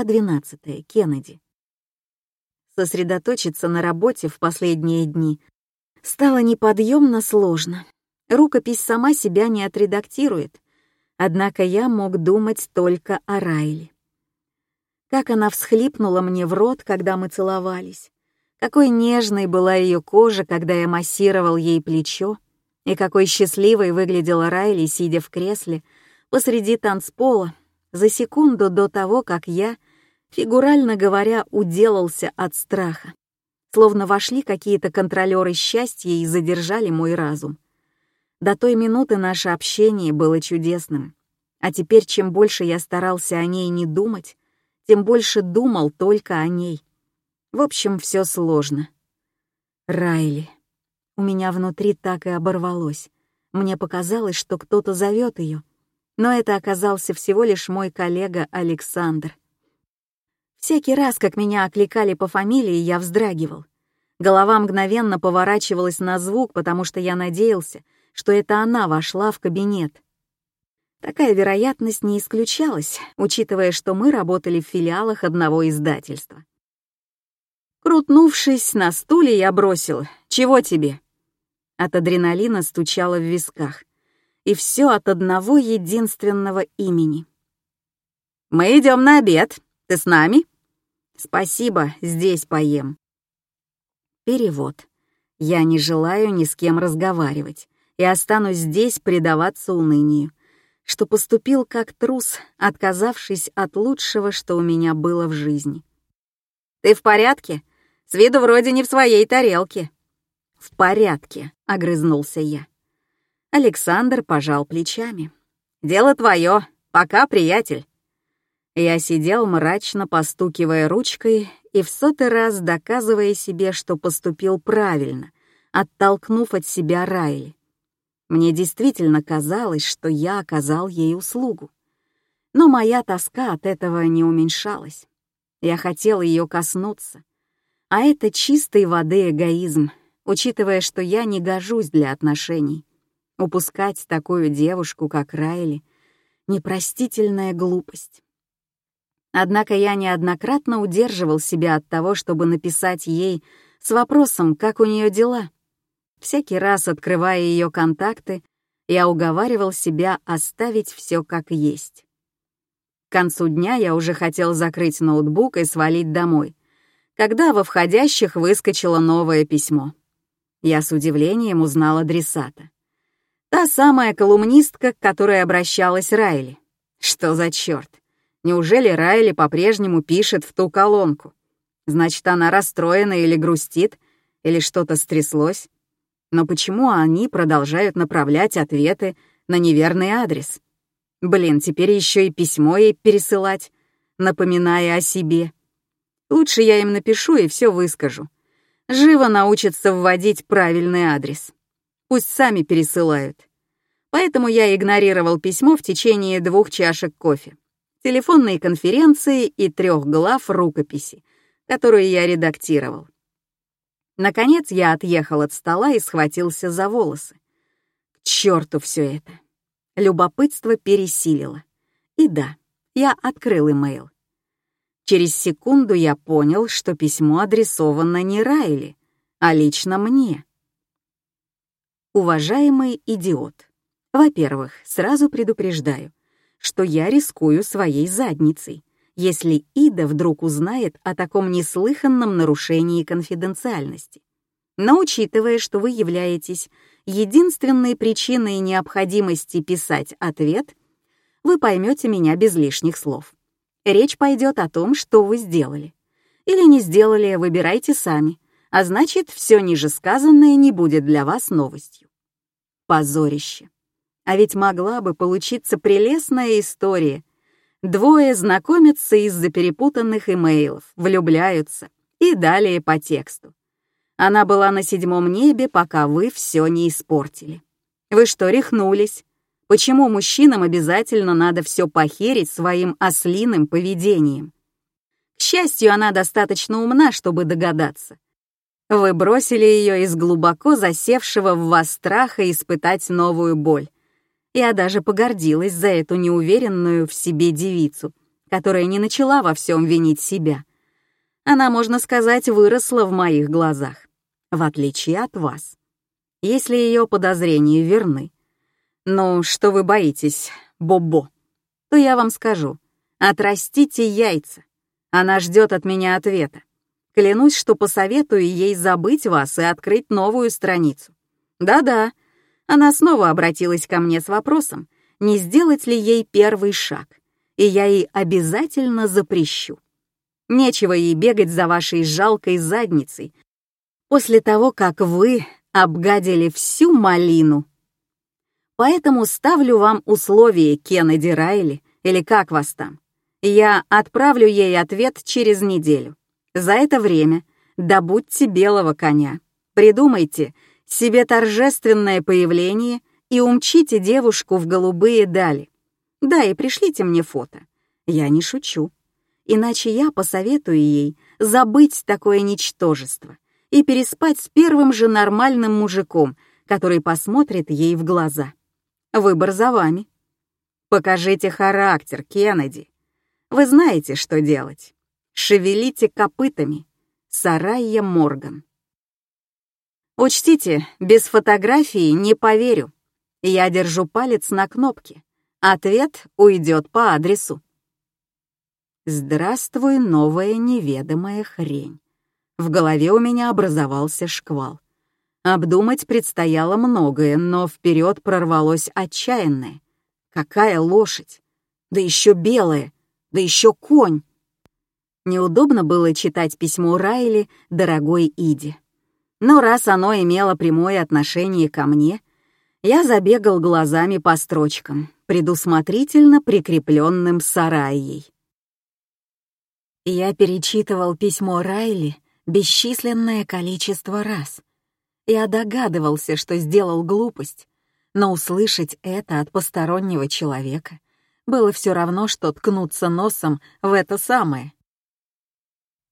Глава 12. Кеннеди. Сосредоточиться на работе в последние дни стало неподъемно сложно. Рукопись сама себя не отредактирует, однако я мог думать только о Райли. Как она всхлипнула мне в рот, когда мы целовались, какой нежной была ее кожа, когда я массировал ей плечо, и какой счастливой выглядела Райли, сидя в кресле посреди танцпола, за секунду до того, как я, фигурально говоря, уделался от страха. Словно вошли какие-то контролеры счастья и задержали мой разум. До той минуты наше общение было чудесным. А теперь, чем больше я старался о ней не думать, тем больше думал только о ней. В общем, все сложно. Райли. У меня внутри так и оборвалось. Мне показалось, что кто-то зовет ее, но это оказался всего лишь мой коллега Александр. Всякий раз, как меня окликали по фамилии, я вздрагивал. Голова мгновенно поворачивалась на звук, потому что я надеялся, что это она вошла в кабинет. Такая вероятность не исключалась, учитывая, что мы работали в филиалах одного издательства. Крутнувшись на стуле, я бросил «Чего тебе?» От адреналина стучало в висках и все от одного единственного имени. «Мы идем на обед. Ты с нами?» «Спасибо, здесь поем». Перевод. Я не желаю ни с кем разговаривать и останусь здесь предаваться унынию, что поступил как трус, отказавшись от лучшего, что у меня было в жизни. «Ты в порядке? С виду вроде не в своей тарелке». «В порядке», — огрызнулся я. Александр пожал плечами. «Дело твое. Пока, приятель». Я сидел мрачно, постукивая ручкой и в сотый раз доказывая себе, что поступил правильно, оттолкнув от себя Райли. Мне действительно казалось, что я оказал ей услугу. Но моя тоска от этого не уменьшалась. Я хотел ее коснуться. А это чистой воды эгоизм, учитывая, что я не гожусь для отношений. Упускать такую девушку, как Райли, — непростительная глупость. Однако я неоднократно удерживал себя от того, чтобы написать ей с вопросом, как у нее дела. Всякий раз, открывая ее контакты, я уговаривал себя оставить все как есть. К концу дня я уже хотел закрыть ноутбук и свалить домой, когда во входящих выскочило новое письмо. Я с удивлением узнал адресата. Та самая колумнистка, к которой обращалась Райли. Что за черт? Неужели Райли по-прежнему пишет в ту колонку? Значит, она расстроена или грустит, или что-то стряслось? Но почему они продолжают направлять ответы на неверный адрес? Блин, теперь еще и письмо ей пересылать, напоминая о себе. Лучше я им напишу и все выскажу. Живо научатся вводить правильный адрес. Пусть сами пересылают. Поэтому я игнорировал письмо в течение двух чашек кофе, телефонной конференции и трех глав рукописи, которые я редактировал. Наконец я отъехал от стола и схватился за волосы. К черту все это. Любопытство пересилило. И да, я открыл имейл. Через секунду я понял, что письмо адресовано не Райли, а лично мне. Уважаемый идиот, во-первых, сразу предупреждаю, что я рискую своей задницей, если Ида вдруг узнает о таком неслыханном нарушении конфиденциальности. Но учитывая, что вы являетесь единственной причиной необходимости писать ответ, вы поймете меня без лишних слов. Речь пойдет о том, что вы сделали. Или не сделали, выбирайте сами, а значит, все ниже сказанное не будет для вас новостью. Позорище. А ведь могла бы получиться прелестная история. Двое знакомятся из-за перепутанных имейлов, влюбляются и далее по тексту. Она была на седьмом небе, пока вы все не испортили. Вы что, рехнулись? Почему мужчинам обязательно надо все похерить своим ослиным поведением? К счастью, она достаточно умна, чтобы догадаться. Вы бросили ее из глубоко засевшего в вас страха испытать новую боль. Я даже погордилась за эту неуверенную в себе девицу, которая не начала во всем винить себя. Она, можно сказать, выросла в моих глазах, в отличие от вас. Если ее подозрения верны. Ну, что вы боитесь, Бобо? То я вам скажу. Отрастите яйца. Она ждет от меня ответа. Клянусь, что посоветую ей забыть вас и открыть новую страницу. Да-да, она снова обратилась ко мне с вопросом, не сделать ли ей первый шаг, и я ей обязательно запрещу. Нечего ей бегать за вашей жалкой задницей после того, как вы обгадили всю малину. Поэтому ставлю вам условие, Кеннеди Райли, или как вас там. Я отправлю ей ответ через неделю. За это время добудьте белого коня. Придумайте себе торжественное появление и умчите девушку в голубые дали. Да, и пришлите мне фото. Я не шучу. Иначе я посоветую ей забыть такое ничтожество и переспать с первым же нормальным мужиком, который посмотрит ей в глаза. Выбор за вами. Покажите характер, Кеннеди. Вы знаете, что делать. Шевелите копытами. Сарайя Морган. Учтите, без фотографии не поверю. Я держу палец на кнопке. Ответ уйдет по адресу. Здравствуй, новая неведомая хрень. В голове у меня образовался шквал. Обдумать предстояло многое, но вперед прорвалось отчаянное. Какая лошадь! Да еще белая! Да еще конь! Неудобно было читать письмо Райли дорогой Иди. Но раз оно имело прямое отношение ко мне, я забегал глазами по строчкам, предусмотрительно прикрепленным сараей. Я перечитывал письмо Райли бесчисленное количество раз. Я догадывался, что сделал глупость, но услышать это от постороннего человека было все равно, что ткнуться носом в это самое —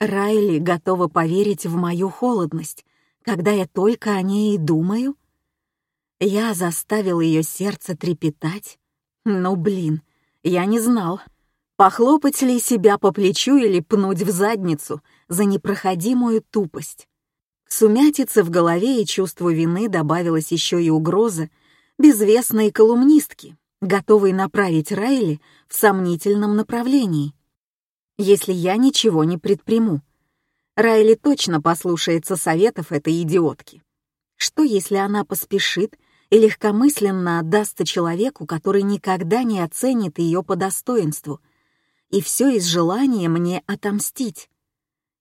Райли готова поверить в мою холодность, когда я только о ней и думаю? Я заставил ее сердце трепетать? Ну, блин, я не знал, похлопать ли себя по плечу или пнуть в задницу за непроходимую тупость. К сумятице в голове и чувству вины добавилась еще и угроза безвестной колумнистки, готовой направить Райли в сомнительном направлении если я ничего не предприму. Райли точно послушается советов этой идиотки. Что, если она поспешит и легкомысленно отдастся человеку, который никогда не оценит ее по достоинству, и все из желания мне отомстить?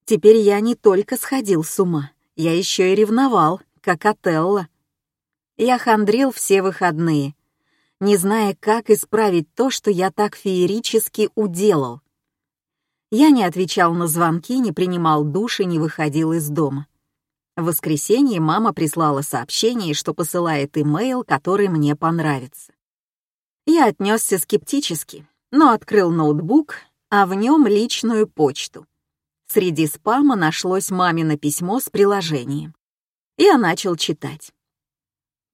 Теперь я не только сходил с ума, я еще и ревновал, как Отелло. Я хандрил все выходные, не зная, как исправить то, что я так феерически уделал. Я не отвечал на звонки, не принимал душ и не выходил из дома. В воскресенье мама прислала сообщение, что посылает имейл, который мне понравится. Я отнесся скептически, но открыл ноутбук, а в нем личную почту. Среди спама нашлось мамино письмо с приложением. Я начал читать.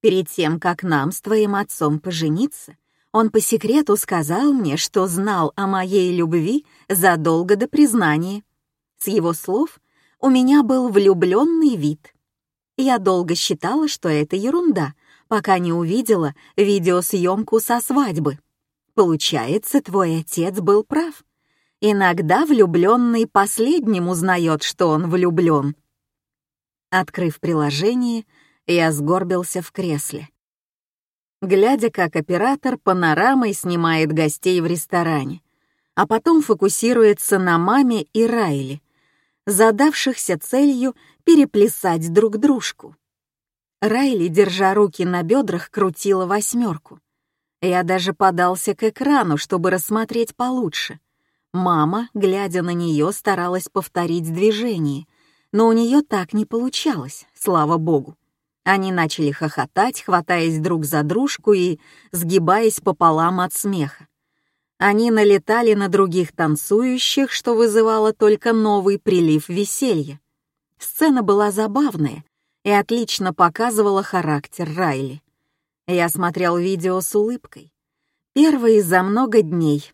Перед тем, как нам с твоим отцом пожениться, он по секрету сказал мне, что знал о моей любви задолго до признания. С его слов у меня был влюбленный вид. Я долго считала, что это ерунда, пока не увидела видеосъемку со свадьбы. Получается, твой отец был прав. Иногда влюбленный последним узнает, что он влюблен. Открыв приложение, я сгорбился в кресле глядя, как оператор панорамой снимает гостей в ресторане, а потом фокусируется на маме и Райли, задавшихся целью переплясать друг дружку. Райли, держа руки на бедрах, крутила восьмерку. Я даже подался к экрану, чтобы рассмотреть получше. Мама, глядя на нее, старалась повторить движение, но у нее так не получалось, слава богу. Они начали хохотать, хватаясь друг за дружку и сгибаясь пополам от смеха. Они налетали на других танцующих, что вызывало только новый прилив веселья. Сцена была забавная и отлично показывала характер Райли. Я смотрел видео с улыбкой. Первые за много дней.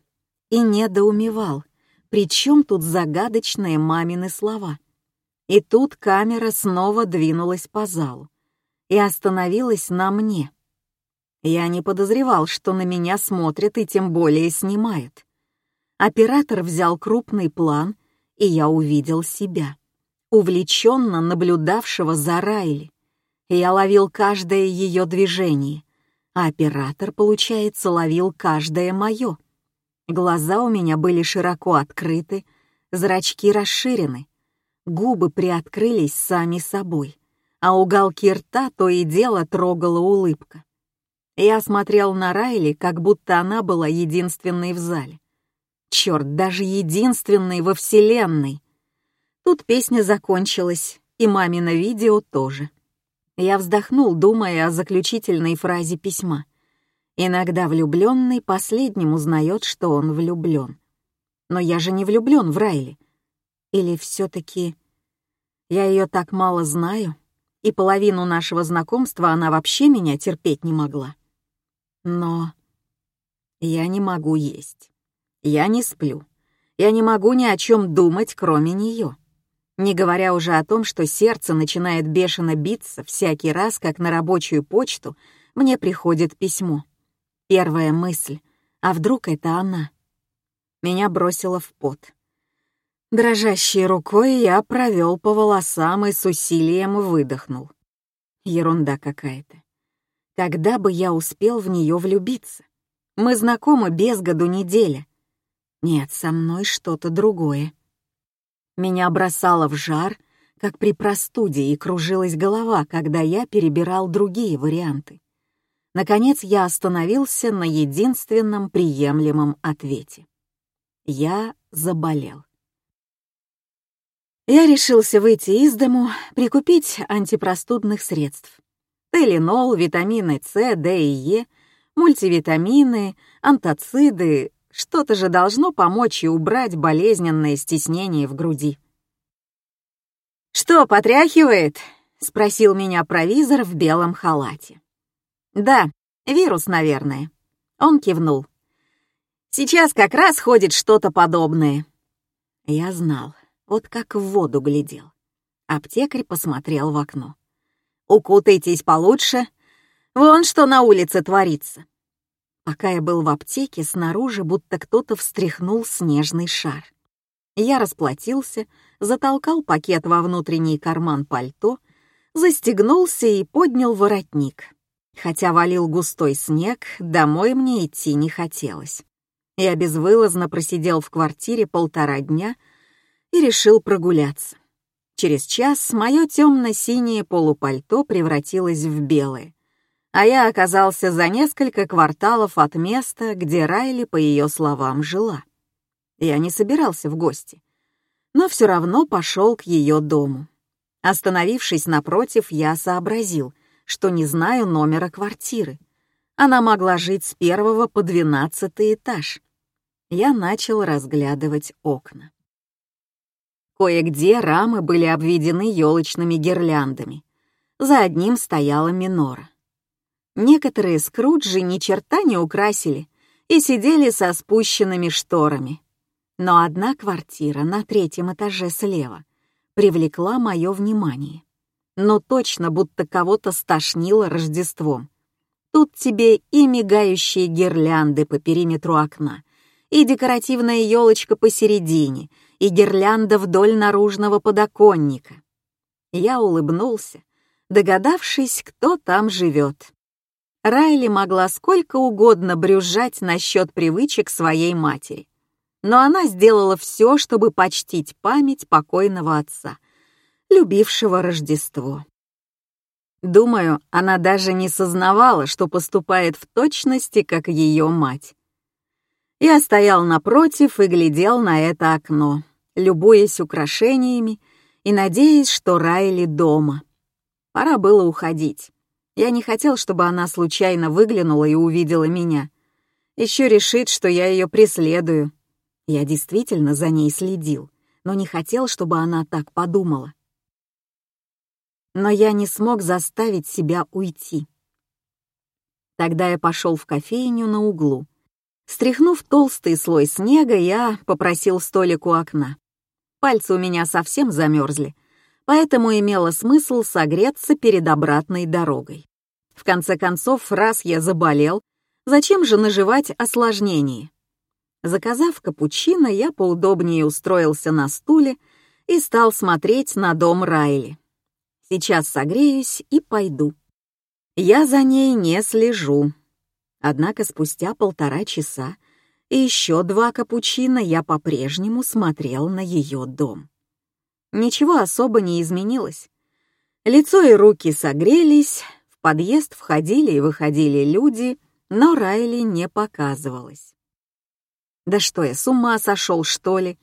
и недоумевал, при чем тут загадочные мамины слова. И тут камера снова двинулась по залу и остановилась на мне. Я не подозревал, что на меня смотрят и тем более снимают. Оператор взял крупный план, и я увидел себя, увлеченно наблюдавшего за Райли. Я ловил каждое ее движение, а оператор, получается, ловил каждое мое. Глаза у меня были широко открыты, зрачки расширены, губы приоткрылись сами собой, а уголки рта то и дело трогала улыбка. Я смотрел на Райли, как будто она была единственной в зале. Черт, даже единственной во Вселенной. Тут песня закончилась, и мамино видео тоже. Я вздохнул, думая о заключительной фразе письма. Иногда влюбленный последним узнает, что он влюблен. Но я же не влюблен в Райли. Или все-таки я ее так мало знаю, и половину нашего знакомства она вообще меня терпеть не могла. Но я не могу есть. Я не сплю. Я не могу ни о чем думать, кроме нее. Не говоря уже о том, что сердце начинает бешено биться всякий раз, как на рабочую почту мне приходит письмо. Первая мысль — а вдруг это она? Меня бросило в пот. Дрожащей рукой я провел по волосам и с усилием выдохнул. Ерунда какая-то. Когда бы я успел в нее влюбиться? Мы знакомы без году неделя. Нет, со мной что-то другое. Меня бросало в жар, как при простуде, и кружилась голова, когда я перебирал другие варианты. Наконец я остановился на единственном приемлемом ответе. Я заболел. Я решился выйти из дому, прикупить антипростудных средств. Теленол, витамины С, Д и Е, мультивитамины, антоциды, что-то же должно помочь и убрать болезненное стеснение в груди. «Что, потряхивает?» — спросил меня провизор в белом халате. «Да, вирус, наверное». Он кивнул. «Сейчас как раз ходит что-то подобное». Я знал, вот как в воду глядел. Аптекарь посмотрел в окно. Укутайтесь получше. Вон что на улице творится. Пока я был в аптеке, снаружи будто кто-то встряхнул снежный шар. Я расплатился, затолкал пакет во внутренний карман пальто, застегнулся и поднял воротник. Хотя валил густой снег, домой мне идти не хотелось. Я безвылазно просидел в квартире полтора дня и решил прогуляться. Через час мое темно-синее полупальто превратилось в белое, а я оказался за несколько кварталов от места, где Райли, по ее словам, жила. Я не собирался в гости, но все равно пошел к ее дому. Остановившись напротив, я сообразил, что не знаю номера квартиры. Она могла жить с первого по двенадцатый этаж. Я начал разглядывать окна. Кое-где рамы были обведены елочными гирляндами. За одним стояла минора. Некоторые скруджи ни черта не украсили и сидели со спущенными шторами. Но одна квартира на третьем этаже слева привлекла мое внимание. Но точно будто кого-то стошнило Рождеством. Тут тебе и мигающие гирлянды по периметру окна, и декоративная елочка посередине, и гирлянда вдоль наружного подоконника. Я улыбнулся, догадавшись, кто там живет. Райли могла сколько угодно брюзжать насчет привычек своей матери, но она сделала все, чтобы почтить память покойного отца, любившего Рождество. Думаю, она даже не сознавала, что поступает в точности, как ее мать. Я стоял напротив и глядел на это окно, любуясь украшениями и надеясь, что Райли дома. Пора было уходить. Я не хотел, чтобы она случайно выглянула и увидела меня. Еще решит, что я ее преследую. Я действительно за ней следил, но не хотел, чтобы она так подумала. Но я не смог заставить себя уйти. Тогда я пошел в кофейню на углу, Стряхнув толстый слой снега, я попросил столик у окна. Пальцы у меня совсем замерзли, поэтому имело смысл согреться перед обратной дорогой. В конце концов, раз я заболел, зачем же наживать осложнения? Заказав капучино, я поудобнее устроился на стуле и стал смотреть на дом Райли. Сейчас согреюсь и пойду. Я за ней не слежу. Однако спустя полтора часа и еще два капучино я по-прежнему смотрел на ее дом. Ничего особо не изменилось. Лицо и руки согрелись, в подъезд входили и выходили люди, но Райли не показывалась. Да что я, с ума сошел, что ли?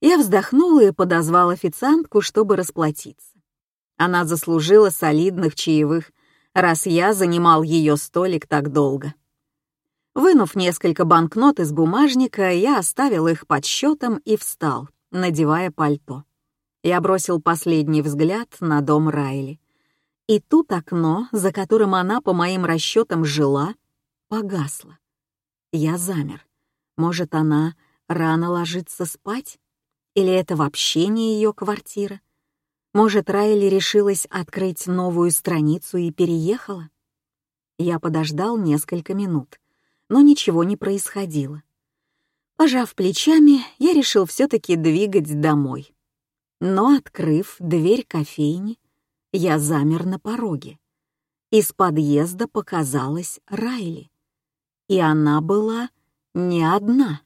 Я вздохнула и подозвал официантку, чтобы расплатиться. Она заслужила солидных чаевых, раз я занимал ее столик так долго. Вынув несколько банкнот из бумажника, я оставил их под счетом и встал, надевая пальто. Я бросил последний взгляд на дом Райли. И тут окно, за которым она, по моим расчетам, жила, погасло. Я замер. Может, она рано ложится спать? Или это вообще не ее квартира? Может, Райли решилась открыть новую страницу и переехала? Я подождал несколько минут, но ничего не происходило. Пожав плечами, я решил все-таки двигать домой. Но, открыв дверь кофейни, я замер на пороге. Из подъезда показалась Райли. И она была не одна.